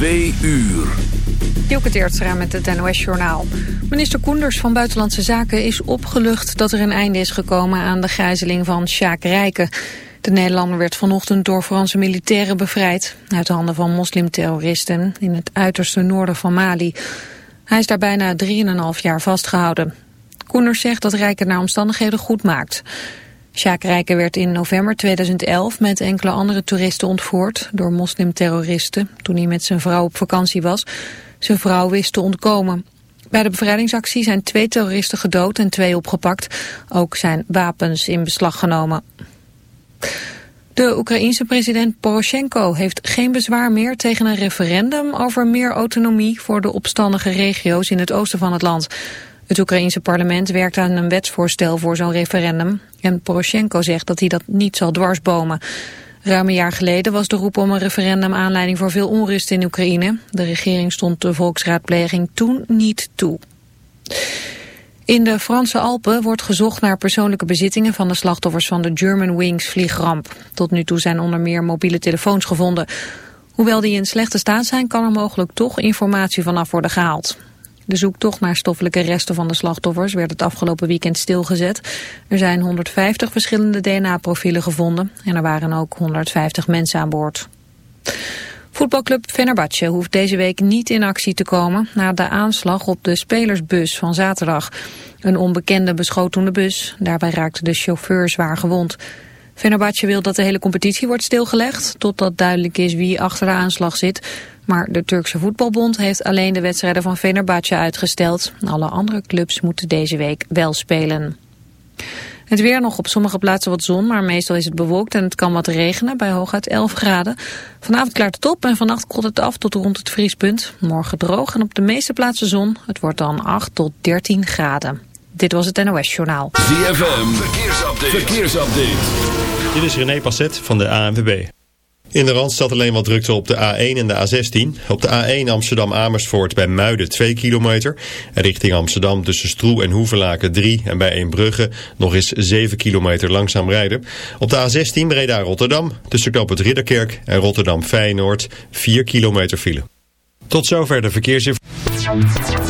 Twee uur. Dielke Teertstra met het NOS-journaal. Minister Koenders van Buitenlandse Zaken is opgelucht dat er een einde is gekomen aan de gijzeling van Sjaak Rijken. De Nederlander werd vanochtend door Franse militairen bevrijd uit de handen van moslimterroristen in het uiterste noorden van Mali. Hij is daar bijna 3,5 jaar vastgehouden. Koenders zegt dat Rijken naar omstandigheden goed maakt. Sjaak Rijken werd in november 2011 met enkele andere toeristen ontvoerd door moslimterroristen toen hij met zijn vrouw op vakantie was. Zijn vrouw wist te ontkomen. Bij de bevrijdingsactie zijn twee terroristen gedood en twee opgepakt. Ook zijn wapens in beslag genomen. De Oekraïense president Poroshenko heeft geen bezwaar meer tegen een referendum over meer autonomie voor de opstandige regio's in het oosten van het land. Het Oekraïense parlement werkt aan een wetsvoorstel voor zo'n referendum. En Poroshenko zegt dat hij dat niet zal dwarsbomen. Ruim een jaar geleden was de roep om een referendum aanleiding voor veel onrust in Oekraïne. De regering stond de volksraadpleging toen niet toe. In de Franse Alpen wordt gezocht naar persoonlijke bezittingen van de slachtoffers van de German Wings vliegramp. Tot nu toe zijn onder meer mobiele telefoons gevonden. Hoewel die in slechte staat zijn, kan er mogelijk toch informatie vanaf worden gehaald. De zoektocht naar stoffelijke resten van de slachtoffers werd het afgelopen weekend stilgezet. Er zijn 150 verschillende DNA-profielen gevonden en er waren ook 150 mensen aan boord. Voetbalclub Fenerbahce hoeft deze week niet in actie te komen na de aanslag op de spelersbus van zaterdag. Een onbekende beschoot de bus. Daarbij raakte de chauffeur zwaar gewond. Fenerbahce wil dat de hele competitie wordt stilgelegd, totdat duidelijk is wie achter de aanslag zit. Maar de Turkse voetbalbond heeft alleen de wedstrijden van Fenerbahce uitgesteld. Alle andere clubs moeten deze week wel spelen. Het weer nog op sommige plaatsen wat zon, maar meestal is het bewolkt en het kan wat regenen bij hooguit 11 graden. Vanavond klaart het op en vannacht koelt het af tot rond het vriespunt. Morgen droog en op de meeste plaatsen zon. Het wordt dan 8 tot 13 graden. Dit was het NOS Journaal. ZFM, verkeersupdate. verkeersupdate. Dit is René Passet van de ANWB. In de Randstad alleen wat drukte op de A1 en de A16. Op de A1 Amsterdam-Amersfoort bij Muiden 2 kilometer. En richting Amsterdam tussen Stroe en Hoevelaken 3. En bij Eembrugge nog eens 7 kilometer langzaam rijden. Op de A16 Breda-Rotterdam tussen Knoop het Ridderkerk en Rotterdam-Feyenoord 4 kilometer file. Tot zover de verkeersinformatie.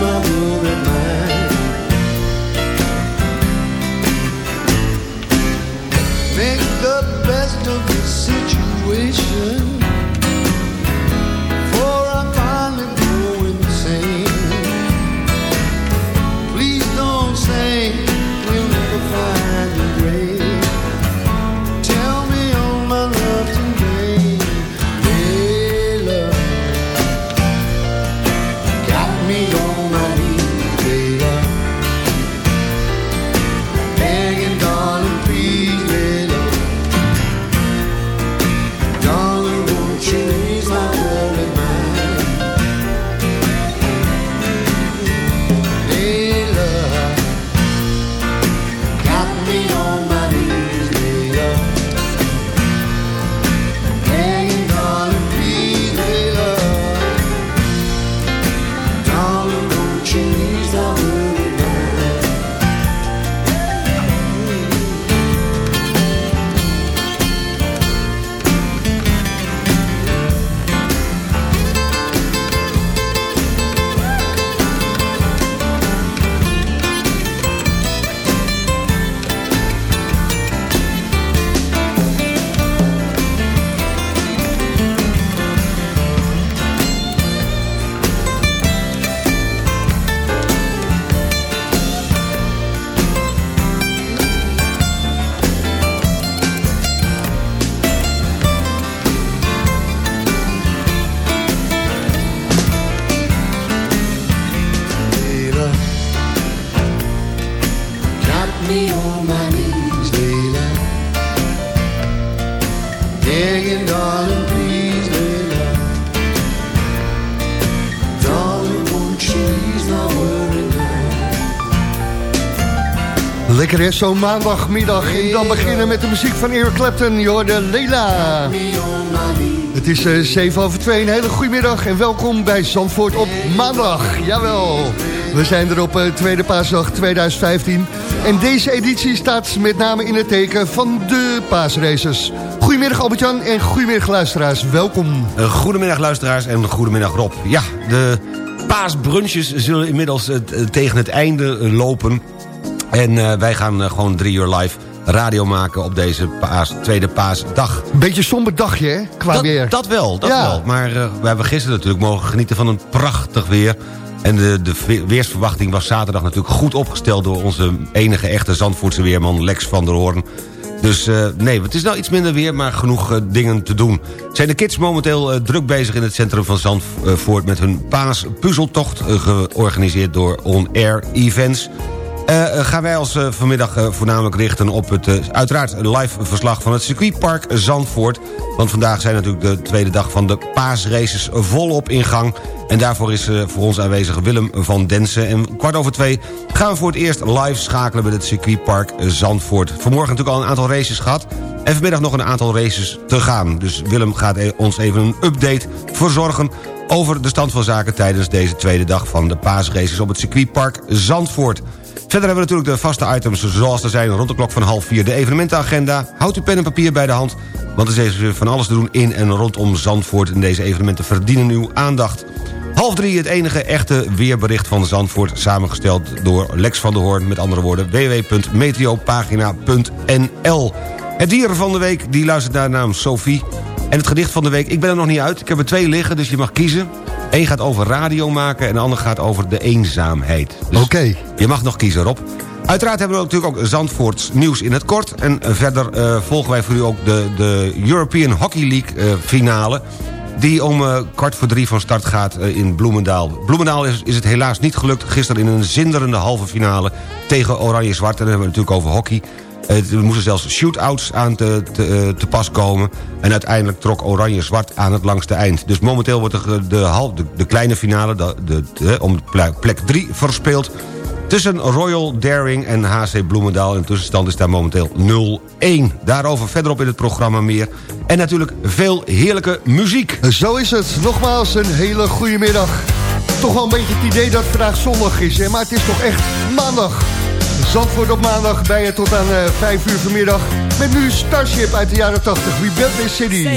You Begging, darling, please, Layla. Darling, won't you ease my worried mind? Lekker hè, zo'n maandagmiddag. En dan beginnen met de muziek van Eric Clapton. Je hoorde Leila. Het is eh 7 over 2. Een hele goede middag en welkom bij Zandvoort op maandag. Jawel. We zijn er op eh, tweede paasdag 2015. En deze editie staat met name in het teken van de paasraces. Goedemiddag Albert-Jan en goedemiddag luisteraars. Welkom. Uh, Goedemiddag luisteraars en goedemiddag Rob. Ja, de paasbrunches zullen inmiddels eh, tegen het einde eh, lopen. En eh, wij gaan eh, gewoon drie uur live radio maken op deze paas, tweede paasdag. Beetje somber dagje hè, qua weer. Dat, wel, dat Ja. wel. Maar eh, we hebben gisteren natuurlijk mogen genieten van een prachtig weer. En de, de ve- weersverwachting was zaterdag natuurlijk goed opgesteld... door onze enige echte Zandvoortse weerman Lex van der Hoorn. Dus eh, nee, het is nou iets minder weer, maar genoeg eh, dingen te doen. Zijn de kids momenteel eh, druk bezig in het centrum van Zandvoort... met hun paaspuzzeltocht, georganiseerd door On Air Events... Eh, eh, gaan wij ons eh, vanmiddag voornamelijk richten op het uiteraard live verslag van het circuitpark Zandvoort. Want vandaag zijn natuurlijk de tweede dag van de paasraces volop in gang. En daarvoor is voor ons aanwezig Willem van Densen. En kwart over twee gaan we voor het eerst live schakelen met het circuitpark Zandvoort. Vanmorgen natuurlijk al een aantal races gehad. En vanmiddag nog een aantal races te gaan. Dus Willem gaat ons even een update verzorgen over de stand van zaken tijdens deze tweede dag van de paasraces op het circuitpark Zandvoort. Verder hebben we natuurlijk de vaste items zoals er zijn rond de klok van half vier. De evenementenagenda. Houd uw pen en papier bij de hand. Want er is even van alles te doen in en rondom Zandvoort. En deze evenementen verdienen uw aandacht. Half drie het enige echte weerbericht van Zandvoort... samengesteld door Lex van der Hoorn. Met andere woorden www.meteopagina.nl Het dier van de week die luistert naar de naam Sophie. En het gedicht van de week, ik ben er nog niet uit. Ik heb er twee liggen, dus je mag kiezen. Eén gaat over radio maken en de ander gaat over de eenzaamheid. Dus Oké. je mag nog kiezen, Rob. Uiteraard hebben we natuurlijk ook Zandvoorts nieuws in het kort. En eh, verder eh, volgen wij voor u ook de, de European Hockey League eh, finale... die om kwart voor drie van start gaat in Bloemendaal. Bloemendaal is, is het helaas niet gelukt. Gisteren in een zinderende halve finale tegen Oranje-Zwart. En dan hebben we het natuurlijk over hockey. Eh, Er moesten zelfs shootouts aan te, te, eh, pas komen. En uiteindelijk trok Oranje-Zwart aan het langste eind. Dus momenteel wordt de, de, de, de kleine finale de, de, de- om plek 3 verspeeld. tussen Royal Daring en HC Bloemendaal. En de tussenstand is daar momenteel 0-1. Daarover verderop in het programma meer. En natuurlijk veel heerlijke muziek. Zo is het. Nogmaals een hele goede middag. Toch wel een beetje het idee dat het vandaag zondag is, hè? maar het is toch echt maandag. Zandvoort op maandag bij je tot aan uh, 5 uur vanmiddag. Met nu Starship uit de jaren 80. We built this city.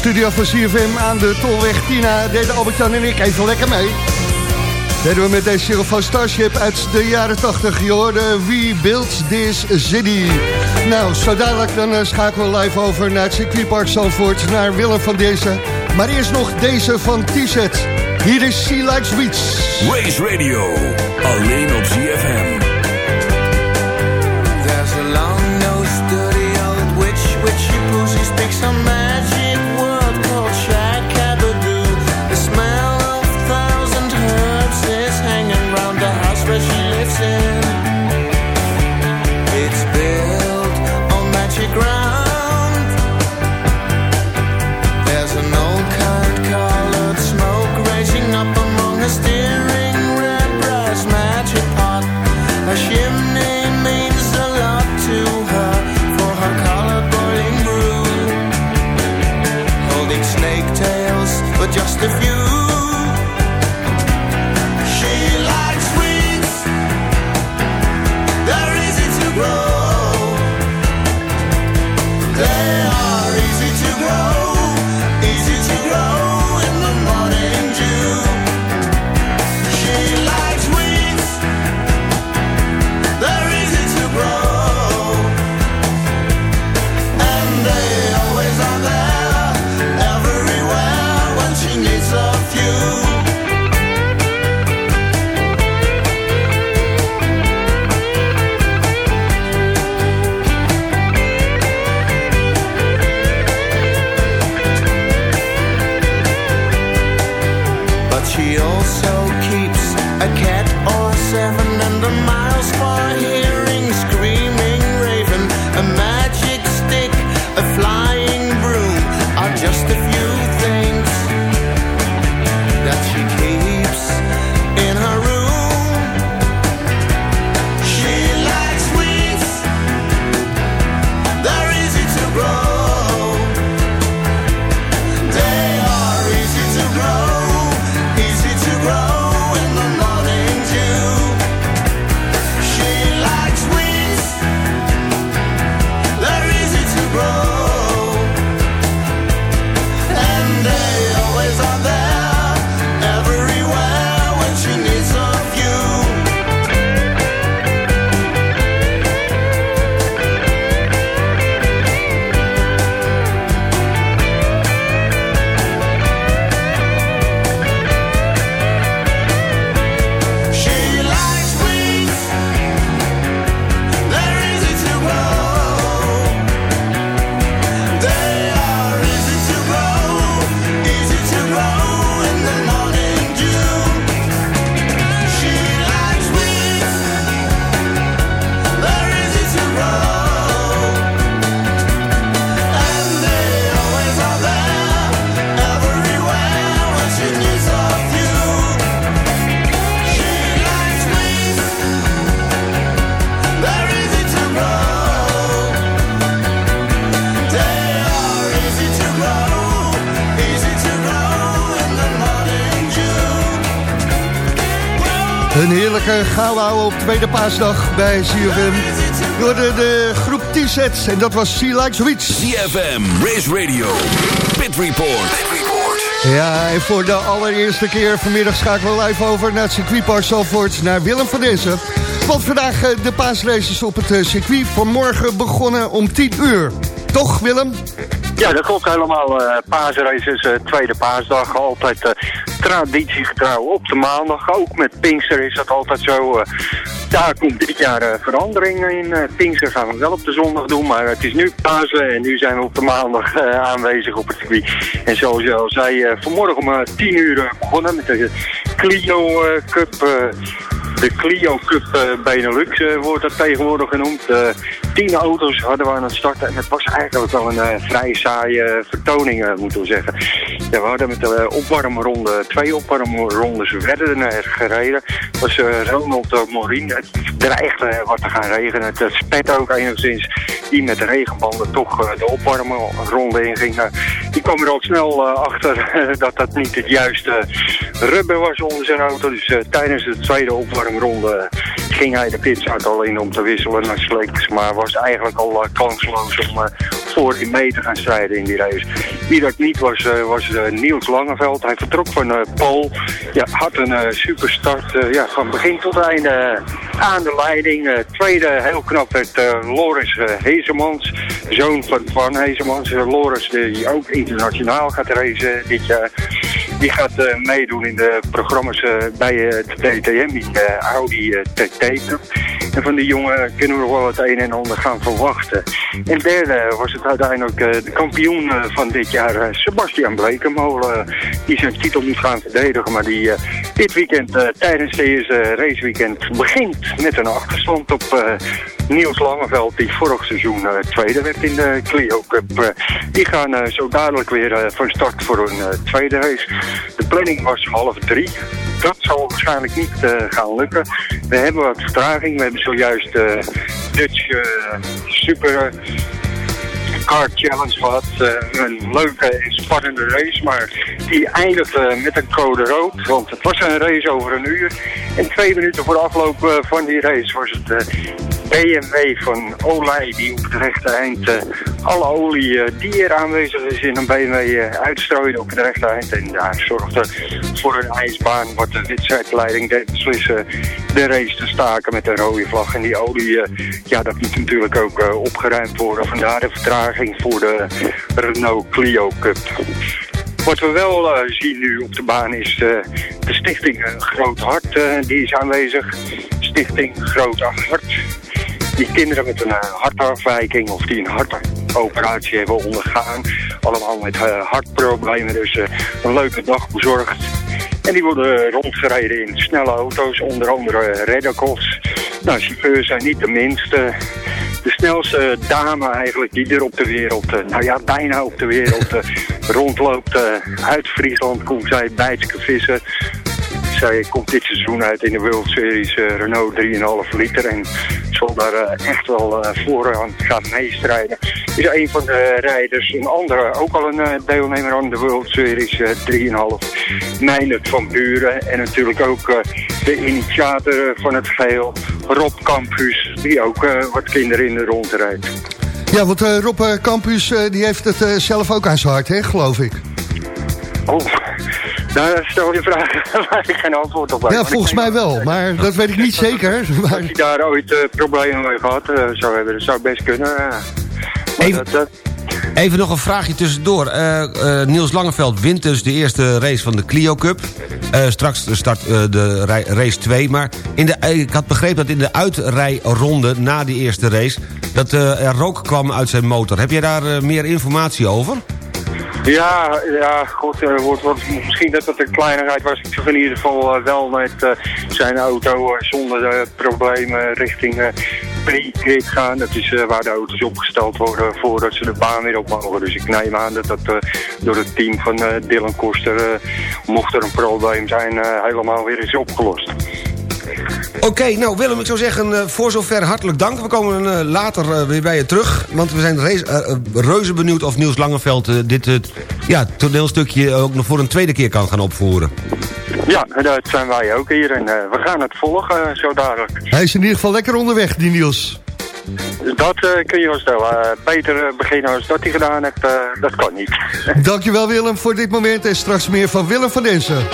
Studio van CFM aan de Tolweg Tina deden Albert-Jan en ik even lekker mee. Deden we met deze single van Starship uit de jaren 80. Je hoorde We Built This City. Nou, zo dadelijk dan eh, schakelen we live over naar het circuitpark Zandvoort, naar Willem van deze. Maar eerst nog deze van T-Set. Hier is Sea Likes Beats. Race Radio, alleen op ZFM. Op tweede paasdag bij CFM. Door de, de groep T-sets. En dat was Sea Likes Weeds. CFM, Race Radio, Pit Report. Pit Report. Ja, en voor de allereerste keer vanmiddag schakelen we live over naar het circuitpark Zalvoort, naar Willem van Dessen. Want vandaag eh, de paasraces op het eh, circuit vanmorgen begonnen om 10 uur. Toch Willem? Ja, dat klopt helemaal. eh paasraces, tweede paasdag, altijd eh, traditiegetrouw op de maandag. Ook met Pinkster is dat altijd zo. Daar komt dit jaar eh, verandering in. Eh, Pinkster gaan we wel op de zondag doen, maar het is nu Pasen en nu zijn we op de maandag eh, aanwezig op het circuit. En zoals je al zei, vanmorgen om eh, 10 uur begonnen met de Clio Cup. De Clio Cup eh, Benelux eh, wordt dat tegenwoordig genoemd. Eh, tien auto's hadden we aan het starten. En het was eigenlijk wel een vrij saaie vertoning, moeten we zeggen. We hadden met de opwarmronde, twee opwarmrondes werden er gereden. Was eh, Ronald Morin. Het dreigde wat te gaan regenen. Het, spet ook enigszins. Die met de regenbanden toch de opwarmronde inging. Nou, die kwam er ook snel eh, achter dat dat niet het juiste rubber was onder zijn auto. Dus eh, tijdens de tweede opwarmronde ging hij de pits uit alleen om te wisselen naar slicks. Maar was eigenlijk al eh, kansloos om eh, voor mee te gaan strijden in die race. Wie dat niet was, eh, was eh, Niels Langeveld. Hij vertrok van eh Pool. Ja, had een superstart. ja, van begin tot einde aan de leiding. Tweede, heel knap, werd Loris Hezemans. Zoon van Van Hezemans. Loris, die ook internationaal gaat racen dit jaar. Die gaat meedoen in de programma's bij de DTM, die eh, Audi TT. En van die jongen kunnen we wel het een en ander gaan verwachten. En derde was het uiteindelijk eh, de kampioen eh, van dit jaar, eh, Sebastian Blekemolen. die zijn titel moet gaan verdedigen, maar die dit weekend tijdens deze raceweekend begint met een achterstand op... Niels Langeveld, die vorig seizoen tweede werd in de Clio Cup. die gaan zo dadelijk weer van start voor eh, tweede race. De planning was half drie. Dat zal waarschijnlijk niet gaan lukken. We hebben wat vertraging. We hebben zojuist de Dutch eh, Super Car Challenge gehad. Eh, een leuke en spannende race, maar die eindigde met een code rood. Want het was een race over een uur. En twee minuten voor de afloop eh, van die race was het eh, BMW van Olij die op het rechte eind eh, alle olie eh, die er aanwezig is in een BMW eh, uitstrooide op het rechte eind. En daar zorgde voor een ijsbaan wat de wedstrijdleiding deed beslissen de race te staken met een rode vlag. En die olie, ja dat moet natuurlijk ook opgeruimd worden. Vandaar de vertraging voor de Renault Clio Cup. Wat we wel zien nu op de baan is de stichting Groot Hart. die is aanwezig. Stichting Groot Hart. Die kinderen met een eh, hartafwijking of die een hartoperatie hebben ondergaan. Allemaal met eh, hartproblemen. Dus eh, een leuke dag bezorgd. En die worden rondgereden in snelle auto's, onder andere Reddacos. Nou, chauffeurs zijn niet de minste. De snelste dame eigenlijk die er op de wereld, nou ja, bijna op de wereld rondloopt. uit Friesland komt zij bijtske vissen. Zij komt dit seizoen uit in de World Series eh, Renault 3,5 liter. En zal daar eh, echt wel eh, vooraan gaan meestrijden. Is een van de rijders. Een andere, ook al een deelnemer aan de World Series eh, 3,5. Meijnert van Buren. En natuurlijk ook de initiator van het geheel, Rob Campus. Die ook wat kinderen in de rond rijdt. Ja, want Rob Campus die heeft het zelf ook aan zijn hart, hè, geloof ik. Oh, nou stel je vraag waar ik geen antwoord op heb. Ja, volgens mij wel, maar dat weet ik niet zeker. Maar, hij daar ooit eh, problemen mee gehad eh, zou hebben, dat zou best kunnen. Even- dat, dat, Even nog een vraagje tussendoor. Eh, eh, Niels Langeveld wint dus de eerste race van de Clio Cup. Eh, straks start eh, de race 2. Maar in de, ik had begrepen dat in de uitrijronde na die eerste race... dat eh, er rook kwam uit zijn motor. Heb jij daar meer informatie over? Ja, ja, goed, eh, wordt, wordt, misschien dat het een kleinigheid was. Ik in ieder geval eh, wel met eh, zijn auto zonder problemen richting pre-grid gaan. Dat is waar de auto's opgesteld worden voordat ze de baan weer op mogen. Dus ik neem aan dat dat door het team van Dylan Koster, mocht er een probleem zijn, helemaal weer is opgelost. Oké, nou Willem, ik zou zeggen eh, voor zover hartelijk dank. We komen eh, later eh, weer bij je terug. Want we zijn reuze benieuwd of Niels Langeveld dit ja, toneelstukje ook nog voor een tweede keer kan gaan opvoeren. Ja, dat zijn wij ook hier en eh, we gaan het volgen zo dadelijk. hij is in ieder geval lekker onderweg, die Niels. Dat eh, kun je wel stellen. Eh, beter beginnen als dat hij gedaan heeft, eh, dat kan niet. Dankjewel Willem voor dit moment en straks meer van Willem van Densen.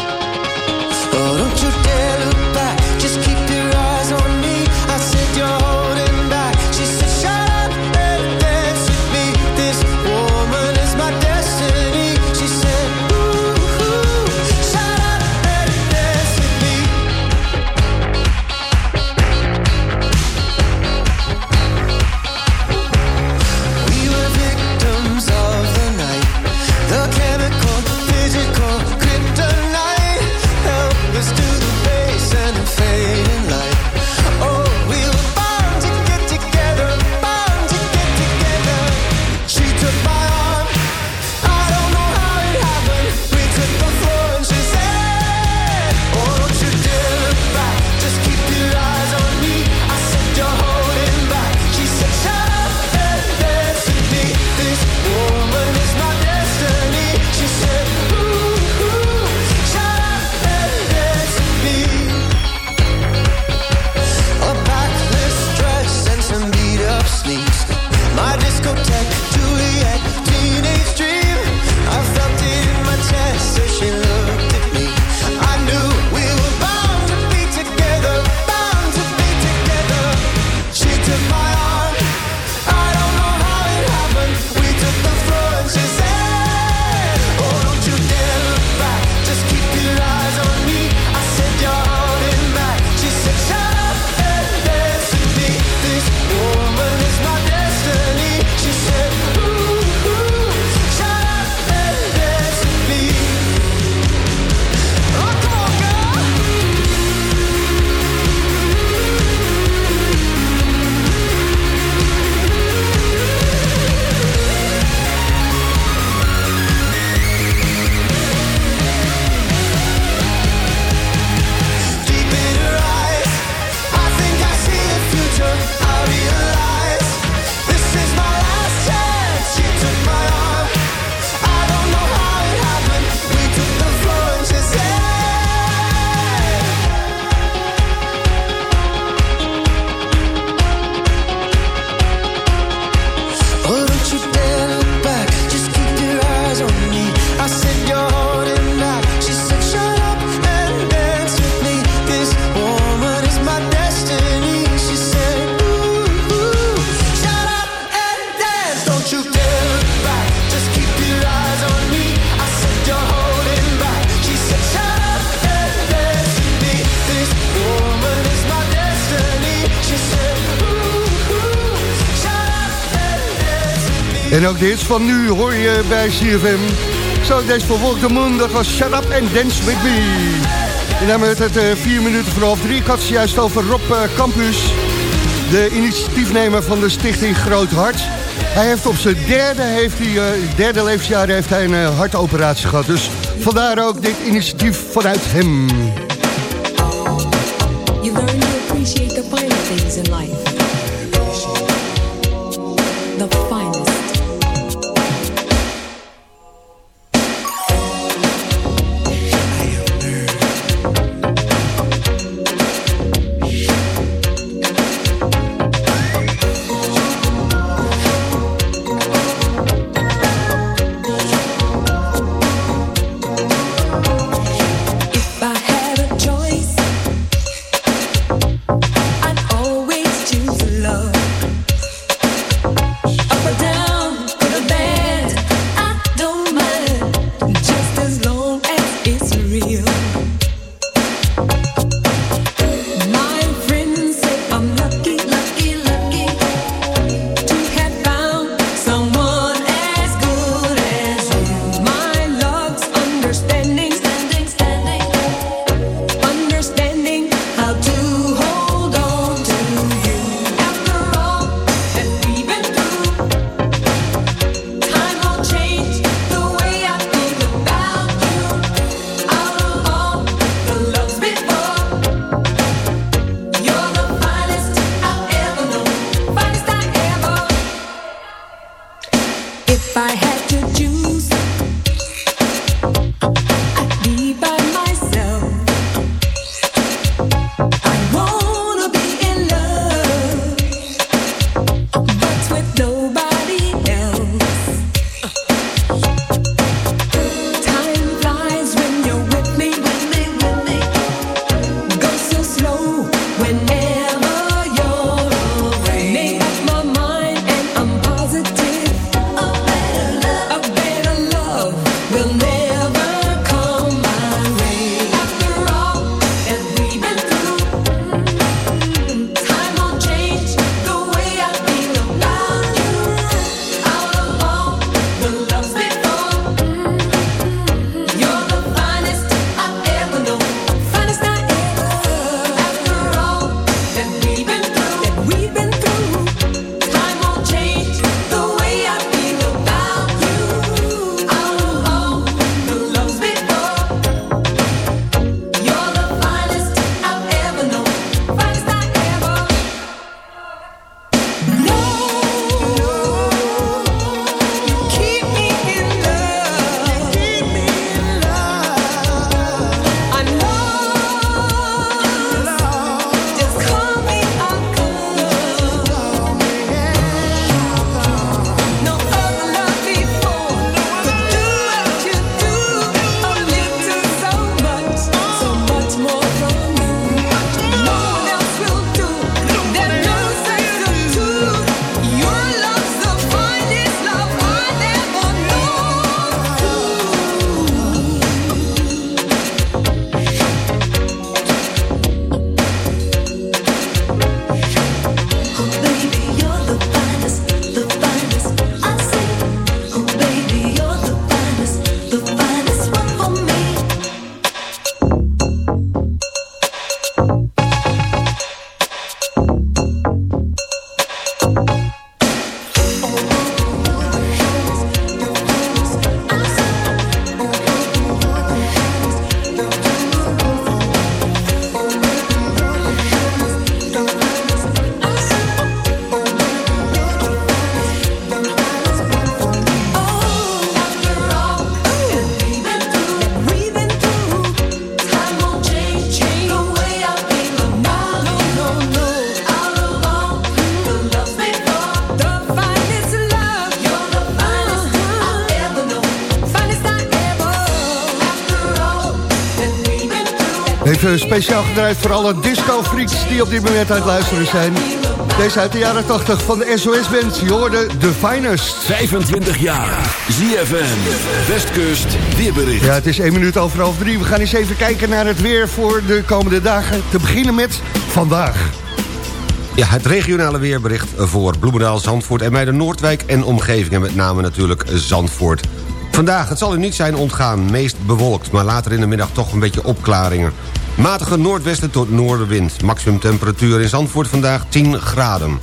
En ook de hits van nu hoor je bij CFM. Zo, deze the Moon, dat was Shut Up and Dance With Me. En dan met het eh, vier minuten voor half drie. Ik had juist over Rob eh, Campus, de initiatiefnemer van de stichting Groot Hart. Hij heeft op zijn derde, heeft hij, eh, derde levensjaar heeft hij een hartoperatie gehad. Dus vandaar ook dit initiatief vanuit hem. You learn to appreciate the finer things in life. The Speciaal gedraaid voor alle disco-freaks die op dit moment aan het luisteren zijn. Deze uit de jaren 80 van de SOS-band. Je hoorde The Finest. 25 jaar. ZFM. Westkust. Weerbericht. Ja, het is één minuut over half drie. We gaan eens even kijken naar het weer voor de komende dagen. Te beginnen met vandaag. Ja, het regionale weerbericht voor Bloemendaal, Zandvoort en Meijden Noordwijk en omgeving. En met name natuurlijk Zandvoort. Vandaag, het zal u niet zijn ontgaan, meest bewolkt... maar later in de middag toch een beetje opklaringen. Matige noordwesten tot noordenwind. Maximum temperatuur in Zandvoort vandaag 10 graden.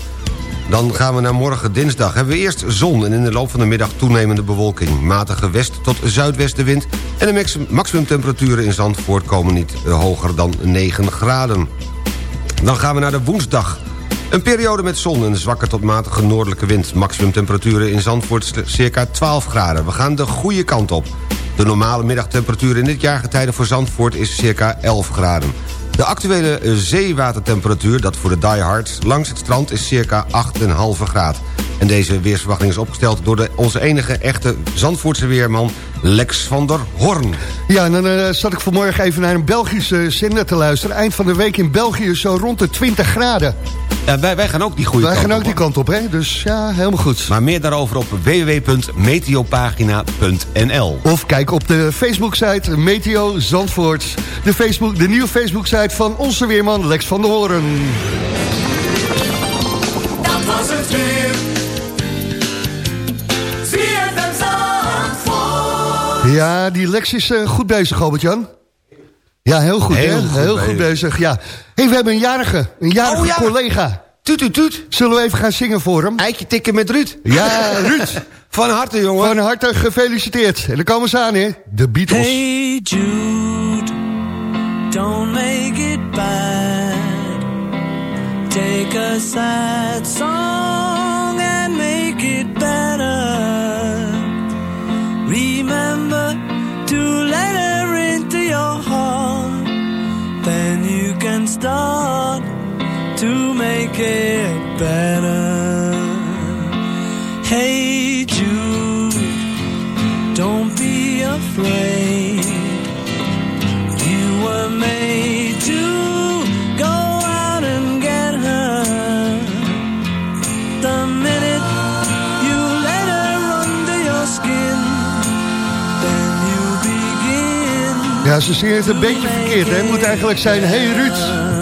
Dan gaan we naar morgen dinsdag. Hebben we eerst zon en in de loop van de middag toenemende bewolking. Matige west- tot zuidwestenwind. En de maximum- maximumtemperaturen in Zandvoort komen niet hoger dan 9 graden. Dan gaan we naar de woensdag. Een periode met zon en zwakke tot matige noordelijke wind. Maximum temperaturen in Zandvoort circa 12 graden. We gaan de goede kant op. De normale middagtemperatuur in dit jaargetijde voor Zandvoort is circa 11 graden. De actuele zeewatertemperatuur, dat voor de diehards langs het strand... is circa 8,5 graden. En deze weersverwachting is opgesteld door de, onze enige echte Zandvoortse weerman... Lex van der Horn. Ja, en dan eh, zat ik vanmorgen even naar een Belgische zender te luisteren. Eind van de week in België zo rond de 20 graden. Ja, wij, wij gaan ook die goede Wij kant gaan ook op, die kant op, hè? Dus ja, helemaal goed. Maar meer daarover op www.meteopagina.nl Of kijk op de Facebook-site Meteo Zandvoort. De, Facebook, de nieuwe Facebook-site van onze weerman Lex van der Hoorn. Dat was het weer. Ja, die Lex is eh, goed bezig, Albert-Jan. Ja, heel goed, Heel hè? goed heel bezig. goed bezig, ja. hey, we hebben een jarige, een jarige Oh, ja. collega. Tuut, tuut, tuut. Zullen we even gaan zingen voor hem? Eitje tikken met Ruud. Ja, Ruud. Van harte, jongen. Van harte gefeliciteerd. En dan komen ze aan, hè? De Beatles. Hey Jude, don't make it bad. Take a sad song to make it better. Hey Jude. Don't be afraid. You were made to go out and get her. The minute you let her under your skin, then you begin. Ja, ze zingen het een beetje verkeerd, hè? Moet eigenlijk zijn, hey Ruud.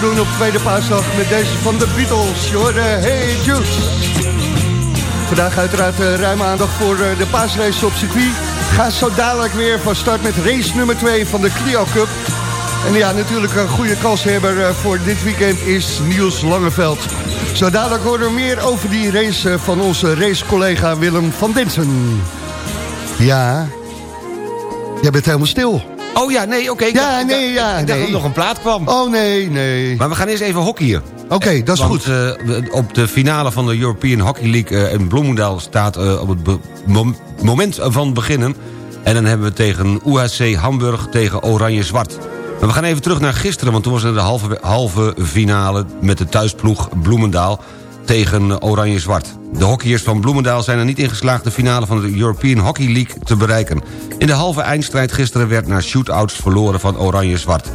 Meedoen op tweede paasdag met deze van de Beatles. Je Hey Jude. Vandaag uiteraard eh, ruime aandacht voor eh, de paasrace op circuit. Ga zo dadelijk weer van start met race nummer 2 van de Clio Cup. En ja, natuurlijk een goede kanshebber eh, voor dit weekend is Niels Langeveld. Zo dadelijk horen we meer over die race van onze racecollega Willem van Densen. Ja, jij bent helemaal stil. Oh ja, nee, oké. Ja, dacht- nee, ja, Ik dacht dat nee. er nog een plaat kwam. Oh nee, nee. Maar we gaan eerst even hockeyen. Oké, dat is Want, goed. eh, we- op de finale van de European Hockey League eh, in Bloemendaal staat eh, op het mom- moment van beginnen. En dan hebben we tegen UHC Hamburg tegen Oranje-Zwart. Maar we gaan even terug naar gisteren, want toen was er de halve, halve finale... met de thuisploeg Bloemendaal tegen Oranje-Zwart. De hockeyers van Bloemendaal zijn er niet in geslaagd... de finale van de European Hockey League te bereiken. In de halve eindstrijd gisteren werd naar shootouts verloren van Oranje-Zwart.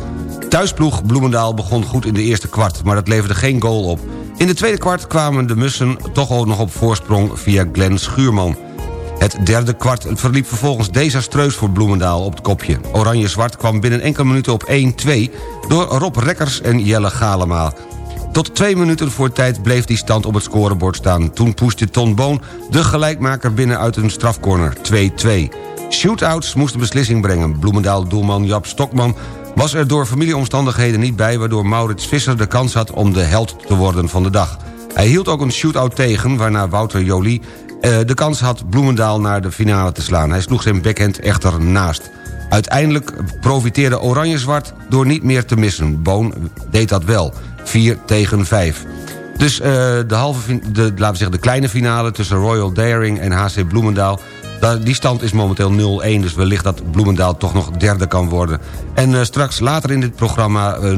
Thuisploeg Bloemendaal begon goed in de eerste kwart... maar dat leverde geen goal op. In de tweede kwart kwamen de Mussen toch ook nog op voorsprong via Glenn Schuurman. Het derde kwart verliep vervolgens desastreus voor Bloemendaal op het kopje. Oranje-Zwart kwam binnen enkele minuten op 1-2... door Rob Rekkers en Jelle Galema. Tot twee minuten voor tijd bleef die stand op het scorebord staan. Toen pushte Ton Boon de gelijkmaker binnen uit een strafcorner 2-2. Shootouts moesten beslissing brengen. Bloemendaal-doelman Jap Stokman was er door familieomstandigheden niet bij... waardoor Maurits Visser de kans had om de held te worden van de dag. Hij hield ook een shootout tegen, waarna Wouter Jolie... eh, de kans had Bloemendaal naar de finale te slaan. Hij sloeg zijn backhand echter naast. Uiteindelijk profiteerde Oranje-Zwart door niet meer te missen. Boon deed dat wel. 4 tegen 5. Dus eh, de, halve, de, laten we zeggen, de kleine finale tussen Royal Daring en HC Bloemendaal... daar- die stand is momenteel 0-1, dus wellicht dat Bloemendaal toch nog derde kan worden. En eh, straks later in dit programma eh,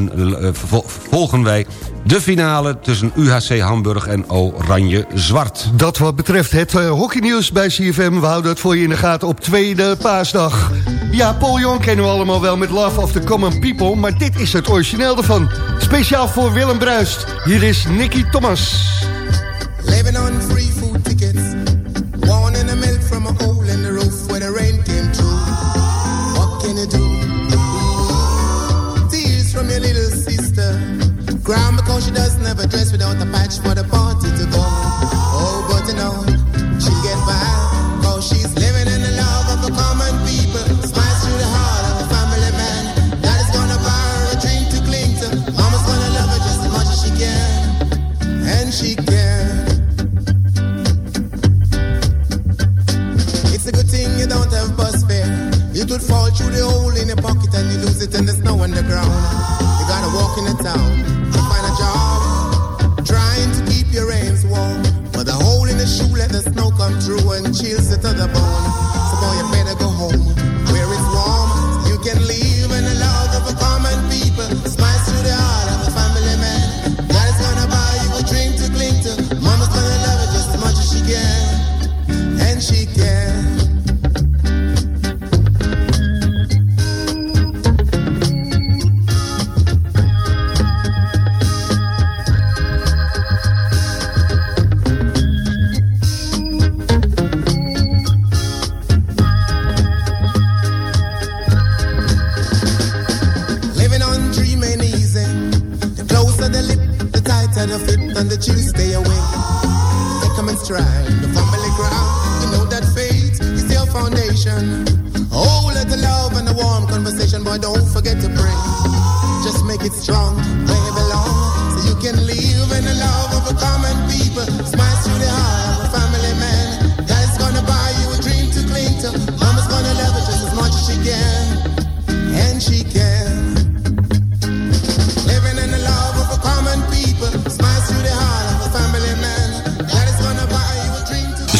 volgen wij de finale... tussen UHC Hamburg en Oranje Zwart. Dat wat betreft het eh, hockeynieuws bij CFM. We houden het voor je in de gaten op tweede paasdag. Ja, Paul Jong kennen we allemaal wel met Love of the Common People. Maar dit is het origineel ervan. Speciaal voor Willem Bruist. Hier is Nicky Thomas. Living on free food she does never dress without a patch for the party to go.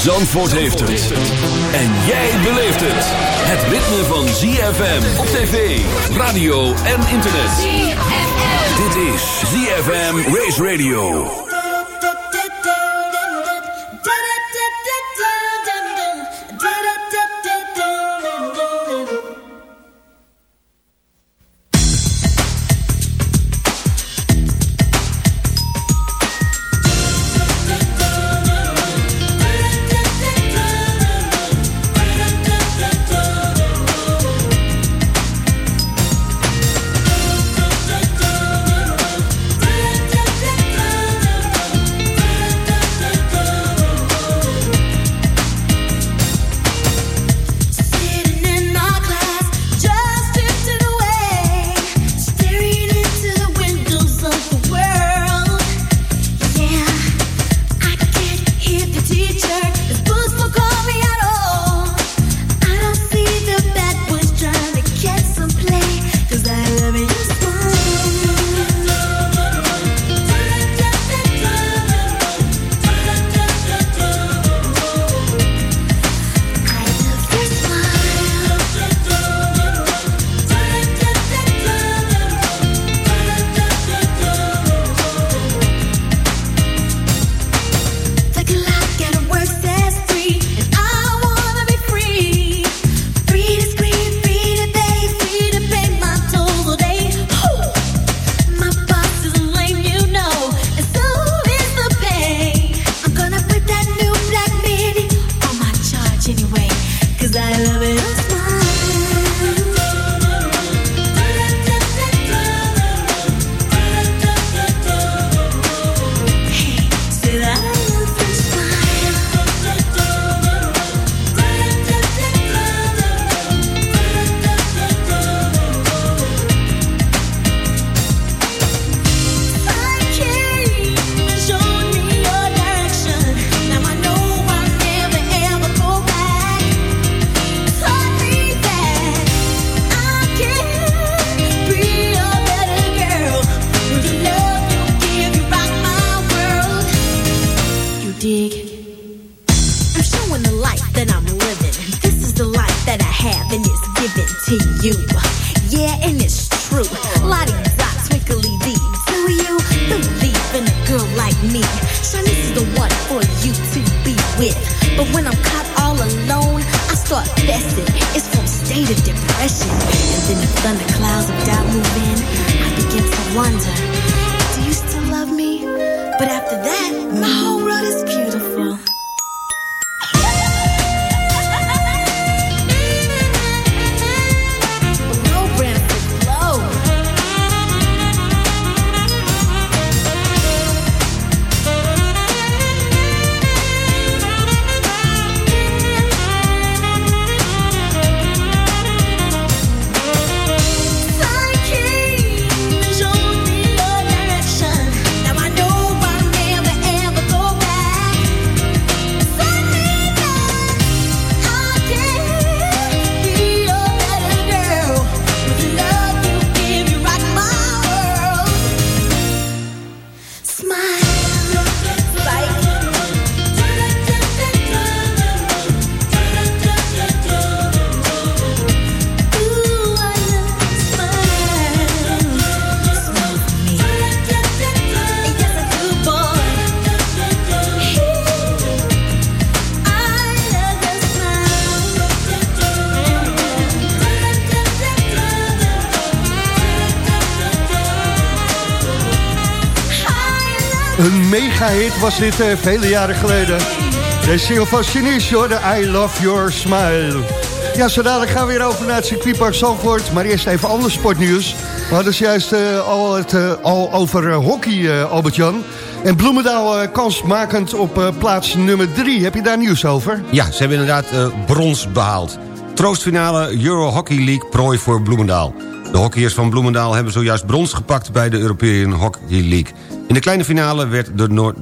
Zandvoort heeft het. En jij beleeft het. Het ritme van ZFM op tv, radio en internet. Dit is ZFM Race Radio. Mega-hit was dit eh, vele jaren geleden. De single van Sinise, hoor, de I Love Your Smile. Ja, zo dadelijk gaan we weer over naar het circuitpark Zandvoort. Maar eerst even ander sportnieuws. We hadden juist eh, al, het, eh, al over hockey, Albert-Jan. En Bloemendaal kansmakend op plaats nummer drie. Heb je daar nieuws over? Ja, ze hebben inderdaad brons behaald. Troostfinale Euro Hockey League prooi voor Bloemendaal. De hockeyers van Bloemendaal hebben zojuist brons gepakt... bij de European Hockey League. In de kleine finale werd de Noord-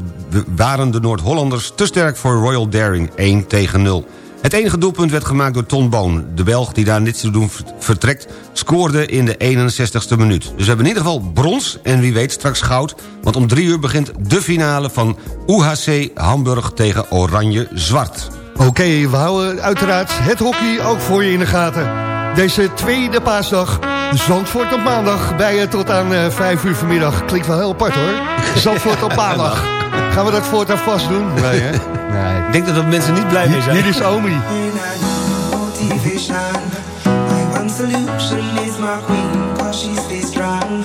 waren de Noord-Hollanders te sterk voor Royal Daring 1 tegen 0. Het enige doelpunt werd gemaakt door Ton Boon. De Belg die daar niets te doen vertrekt... scoorde in de 61ste minuut. Dus we hebben in ieder geval brons en wie weet straks goud... want om drie uur begint de finale van UHC Hamburg tegen Oranje Zwart. Oké, we houden uiteraard het hockey ook voor je in de gaten. Deze tweede paasdag, Zandvoort op maandag, bij je tot aan eh 5 uur vanmiddag. Klinkt wel heel apart hoor. Zandvoort op maandag. Gaan we dat voortaan vast doen? Nee, hè? Nee. Ik denk dat er mensen niet blij mee zijn. Hier is Omi. motivation. My one solution is my queen, cause she stays strong.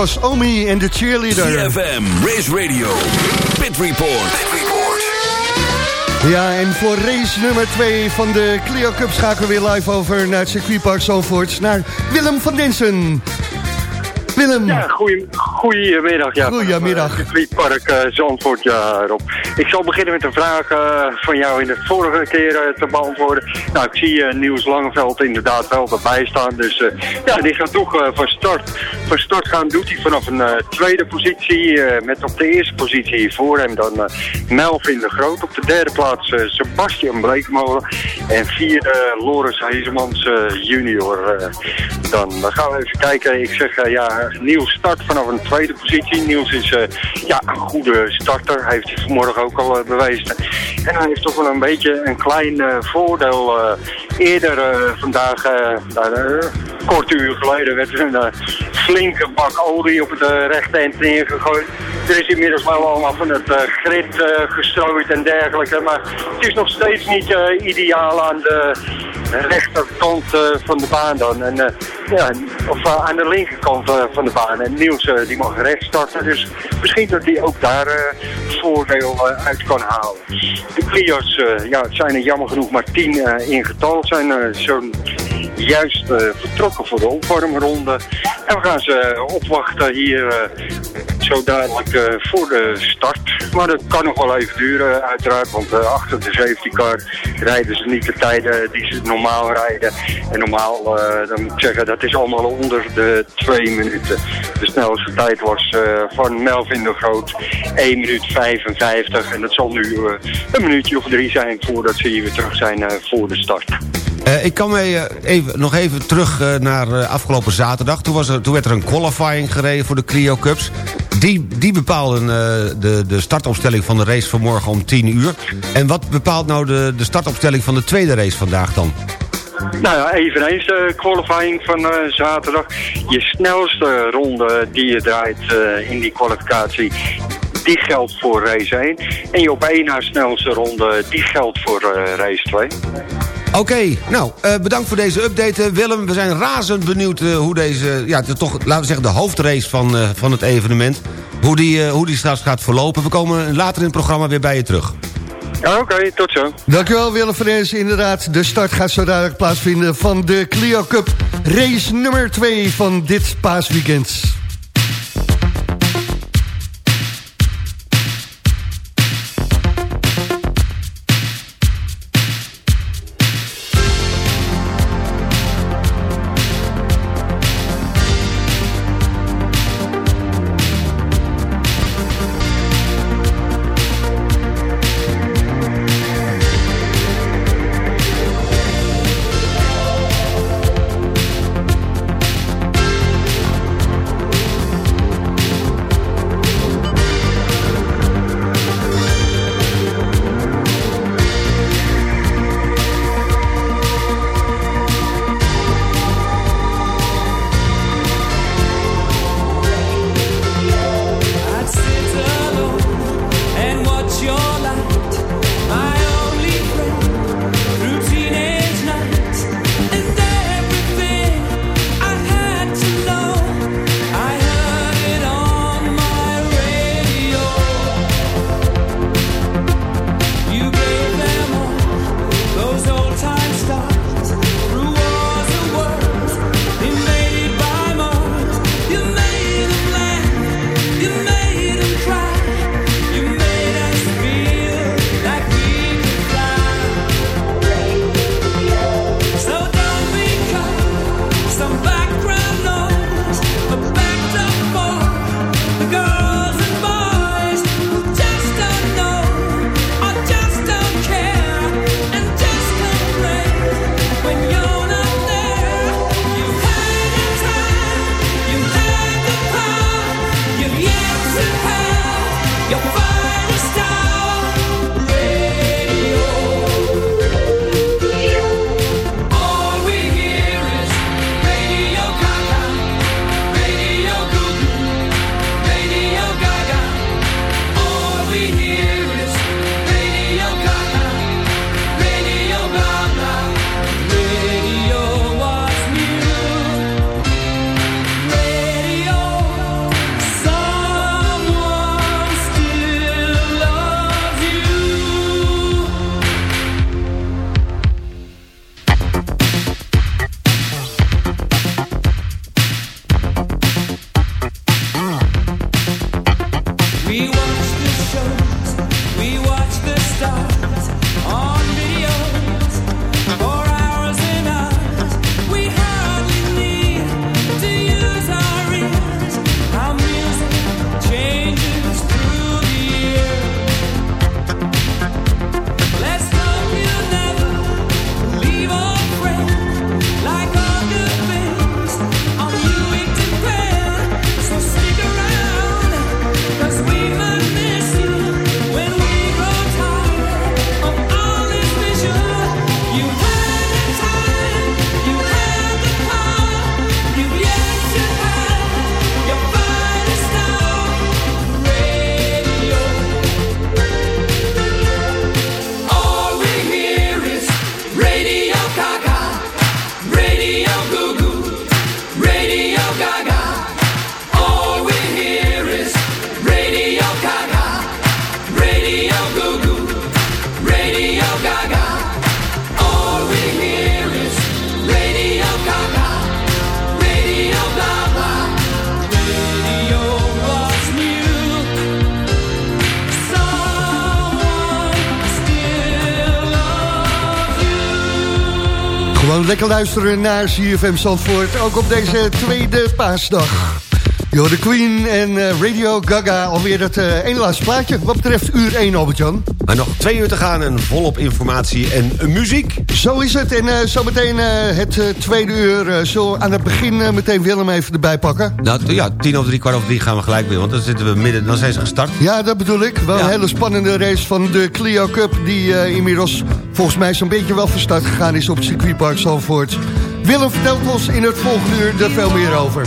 Was Omi en de cheerleader. CFM, Race Radio, Pit Report. Ja, en voor race nummer 2 van de Clio Cup schakelen we weer live over naar het circuitpark Zandvoort. Naar Willem van Densen. Willem. Ja, goeie, goedemiddag. Ja, Goedemiddag. Het Park uh, Zandvoort, ja, Rob. Ik zal beginnen met een vraag uh, van jou in de vorige keer te beantwoorden. Nou, ik zie Niels Langeveld inderdaad wel erbij staan. Dus ja, die gaat toch van, start, van start gaan. Doet hij vanaf een tweede positie. met op de eerste positie voor hem dan Melvin de Groot. Op de derde plaats Sebastian Bleekmolen. En vierde Loris Heesemans junior. dan, dan gaan we even kijken. Ik zeg ja, Niels start vanaf een tweede positie. Niels is uh, ja, een goede starter. Hij heeft het vanmorgen ook al uh, bewezen. En hij heeft toch wel een beetje een klein uh, voordeel. eerder vandaag, kort uur geleden, werd er een flinke bak olie op het rechte eind neergegooid. Er is inmiddels wel allemaal van het grid gestrooid en dergelijke. Maar het is nog steeds niet ideaal aan de rechterkant van de baan dan. En, ja, of aan de linkerkant van de baan. En Niels die mag rechts starten. Dus misschien dat hij ook daar uh, voordeel uh, uit kan halen. De Clio's, uh, ja, het zijn er jammer genoeg maar tien in getal. Zijn zo'n juist vertrokken voor de opwarmronde. En we gaan ze opwachten hier zo dadelijk voor de start. Maar dat kan nog wel even duren uiteraard. Want achter de safety car rijden ze niet de tijden die ze normaal rijden. En normaal, dan moet ik zeggen, dat is allemaal onder de twee minuten. De snelste tijd was van Melvin de Groot 1 minuut 55. En dat zal nu een minuutje of drie zijn voordat ze hier weer terug zijn voor de start. Uh, ik kan me even, nog even terug uh, naar afgelopen zaterdag. Toen, was er, toen werd er een qualifying gereden voor de Clio Cups. Die, die bepaalden de, de startopstelling van de race vanmorgen om 10 uur. En wat bepaalt nou de, de startopstelling van de tweede race vandaag dan? Nou ja, eveneens de qualifying van zaterdag. Je snelste ronde die je draait in die kwalificatie, die geldt voor race 1. En je op één na snelste ronde, die geldt voor race 2. Oké, okay, nou, uh, bedankt voor deze update, Willem. We zijn razend benieuwd uh, hoe deze, ja, de, toch, laten we zeggen, de hoofdrace van, uh, van het evenement... hoe die, hoe die straks gaat verlopen. We komen later in het programma weer bij je terug. Ja, Oké, okay, tot zo. Dankjewel Willem van Eens. Inderdaad, de start gaat zo dadelijk plaatsvinden van de Clio Cup race nummer 2 van dit paasweekend. Luisteren naar CFM Zandvoort, ook op deze tweede paasdag. Yo, de Queen en eh, Radio Gaga, alweer het eh ene laatste plaatje. Wat betreft uur 1, Albert-Jan. Maar nog twee uur te gaan en volop informatie en eh, muziek. Zo is het. En eh, zometeen het tweede uur. zullen we aan het begin meteen Willem even erbij pakken? Nou, ja, tien over drie, kwart over drie gaan we gelijk weer. Want dan zitten we midden, dan zijn ze gestart. Ja, dat bedoel ik. Wel Ja. een hele spannende race van de Clio Cup... die inmiddels volgens mij zo'n beetje wel van start gegaan is op het circuitpark Zandvoort. Willem vertelt ons in het volgende uur er veel meer over.